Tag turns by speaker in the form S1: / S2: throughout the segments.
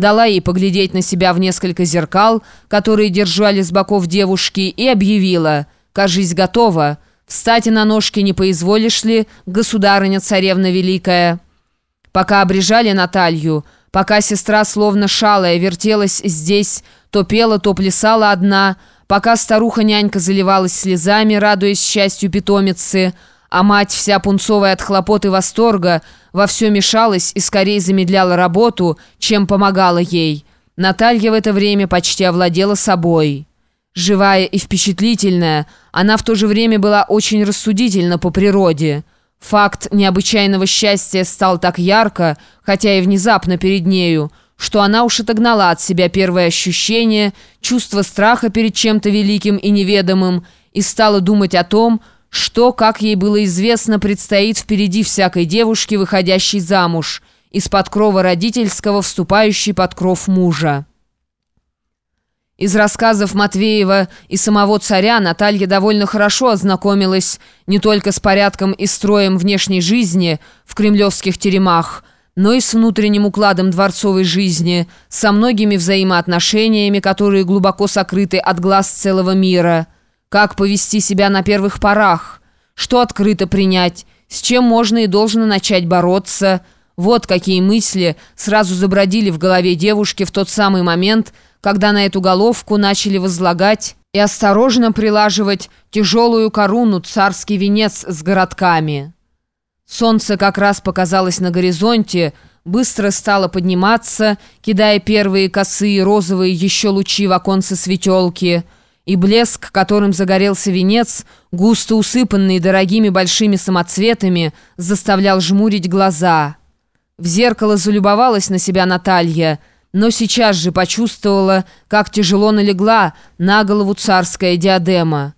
S1: дала ей поглядеть на себя в несколько зеркал, которые держали с боков девушки, и объявила «Кажись, готова. Встать на ножки не поизволишь ли, государыня-царевна великая?» Пока обрежали Наталью, пока сестра, словно шалая, вертелась здесь, то пела, то плясала одна, пока старуха-нянька заливалась слезами, радуясь счастью питомицы, а мать, вся пунцовая от хлопот и восторга, во все мешалась и скорее замедляла работу, чем помогала ей. Наталья в это время почти овладела собой. Живая и впечатлительная, она в то же время была очень рассудительна по природе. Факт необычайного счастья стал так ярко, хотя и внезапно перед нею, что она уж отогнала от себя первое ощущение, чувство страха перед чем-то великим и неведомым, и стала думать о том, что, как ей было известно, предстоит впереди всякой девушки, выходящей замуж, из-под крова родительского, вступающей под кров мужа. Из рассказов Матвеева и самого царя Наталья довольно хорошо ознакомилась не только с порядком и строем внешней жизни в кремлевских теремах, но и с внутренним укладом дворцовой жизни, со многими взаимоотношениями, которые глубоко сокрыты от глаз целого мира. Как повести себя на первых порах, что открыто принять, с чем можно и должно начать бороться. Вот какие мысли сразу забродили в голове девушки в тот самый момент, когда на эту головку начали возлагать и осторожно прилаживать тяжелую корону царский венец с городками. Солнце как раз показалось на горизонте, быстро стало подниматься, кидая первые косые розовые еще лучи в оконце светелки, и блеск, которым загорелся венец, густо усыпанный дорогими большими самоцветами, заставлял жмурить глаза. В зеркало залюбовалась на себя Наталья – но сейчас же почувствовала, как тяжело налегла на голову царская диадема.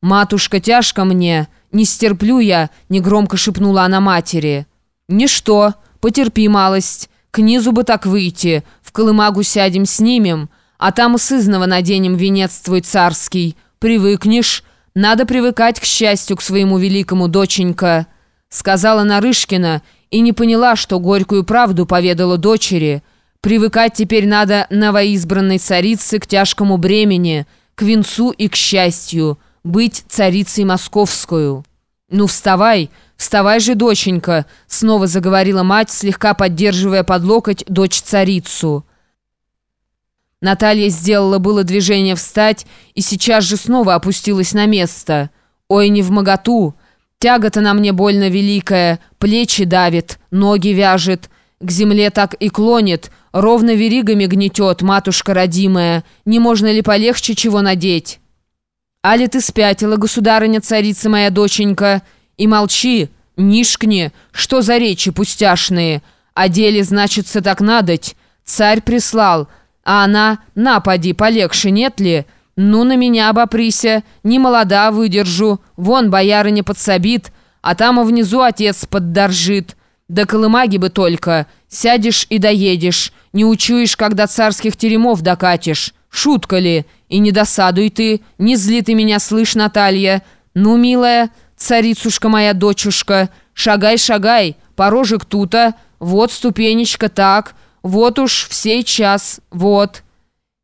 S1: «Матушка, тяжко мне, не стерплю я», — негромко шепнула она матери. «Ничто, потерпи малость, к низу бы так выйти, в колымагу сядем, снимем, а там сызново наденем венец твой царский. Привыкнешь, надо привыкать к счастью к своему великому, доченька», — сказала Нарышкина и не поняла, что горькую правду поведала дочери — Привыкать теперь надо новоизбранной царице к тяжкому бремени, к венцу и к счастью, быть царицей московскую. «Ну, вставай, вставай же, доченька», — снова заговорила мать, слегка поддерживая под локоть дочь-царицу. Наталья сделала было движение встать и сейчас же снова опустилась на место. «Ой, не в моготу! Тяга-то на мне больно великая, плечи давит, ноги вяжет, к земле так и клонит, ровно веригами гнетет, матушка родимая. Не можно ли полегче чего надеть? Али ты спятила, государыня-царица моя доченька? И молчи, нишкни, что за речи пустяшные? О деле, значится, так надоть. Царь прислал, а она, напади, полегче нет ли? Ну, на меня обоприся, не молода выдержу, вон боярыня подсобит, а там и внизу отец поддоржит». Да колымаги бы только. Сядешь и доедешь. Не учуешь, когда царских теремов докатишь. Шутка ли? И не досадуй ты. Не зли ты меня, слышь, Наталья. Ну, милая, царицушка моя дочушка, шагай, шагай, порожек тута. Вот ступенечка так. Вот уж в сей час. Вот.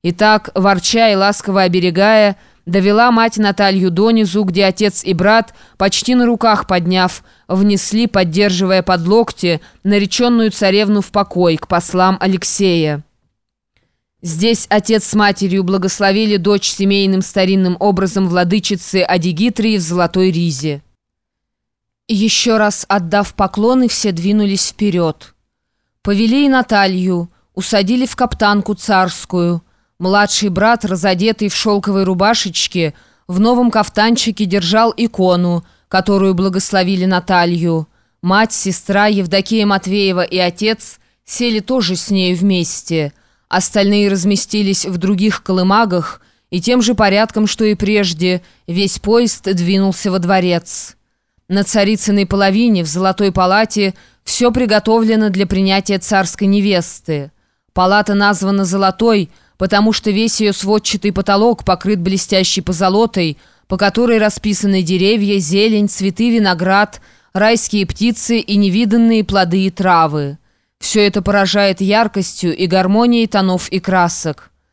S1: И так, ворча и ласково оберегая, довела мать Наталью донизу, где отец и брат, почти на руках подняв, внесли, поддерживая под локти, нареченную царевну в покой к послам Алексея. Здесь отец с матерью благословили дочь семейным старинным образом владычицы Адигитрии в золотой ризе. Еще раз отдав поклоны, все двинулись вперед. Повели и Наталью, усадили в каптанку царскую – Младший брат, разодетый в шелковой рубашечке, в новом кафтанчике держал икону, которую благословили Наталью. Мать, сестра, Евдокия Матвеева и отец сели тоже с ней вместе. Остальные разместились в других колымагах, и тем же порядком, что и прежде, весь поезд двинулся во дворец. На царицыной половине в золотой палате все приготовлено для принятия царской невесты. Палата названа «золотой», потому что весь ее сводчатый потолок покрыт блестящей позолотой, по которой расписаны деревья, зелень, цветы, виноград, райские птицы и невиданные плоды и травы. Все это поражает яркостью и гармонией тонов и красок.